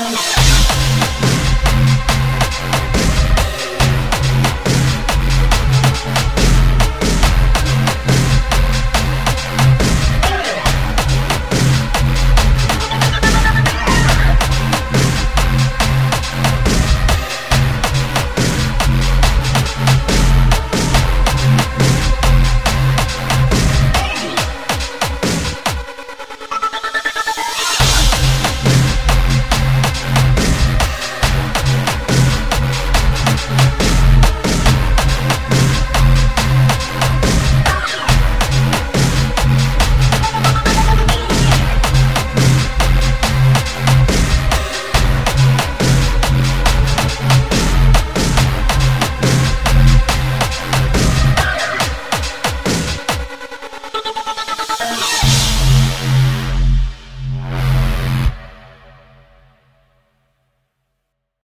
Oh.